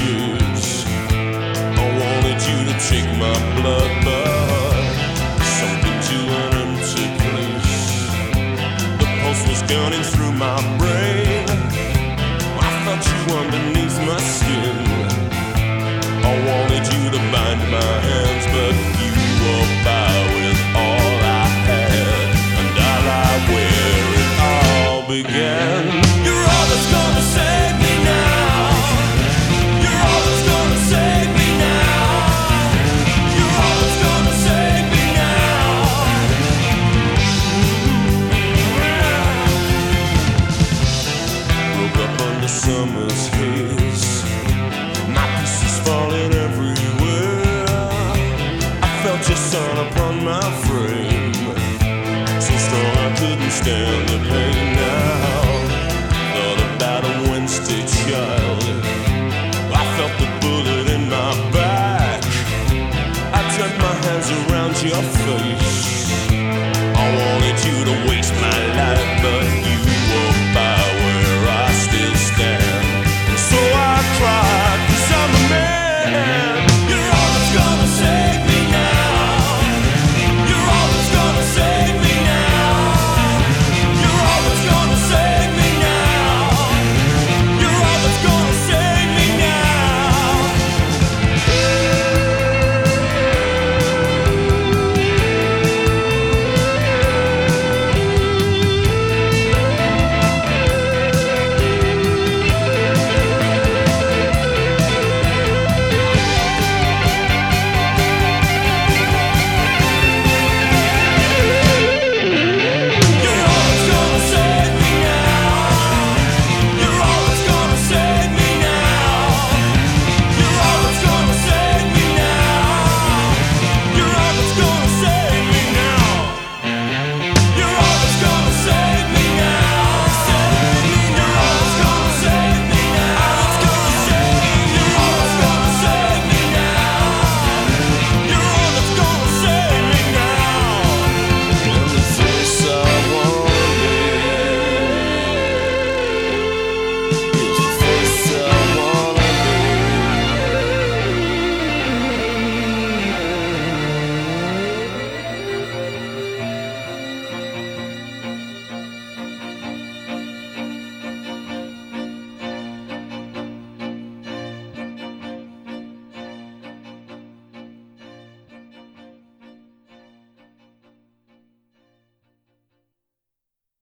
shoes. I wanted you to take my blood, but something to an empty place. The pulse was gunning through my brain. I felt you underneath my skin. I wanted you to bind my hands, but. the pain now. Thought about a Wednesday child. I felt the bullet in my back. I turned my hands around your face. I wanted you to waste my life.